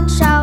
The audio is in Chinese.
patrzała.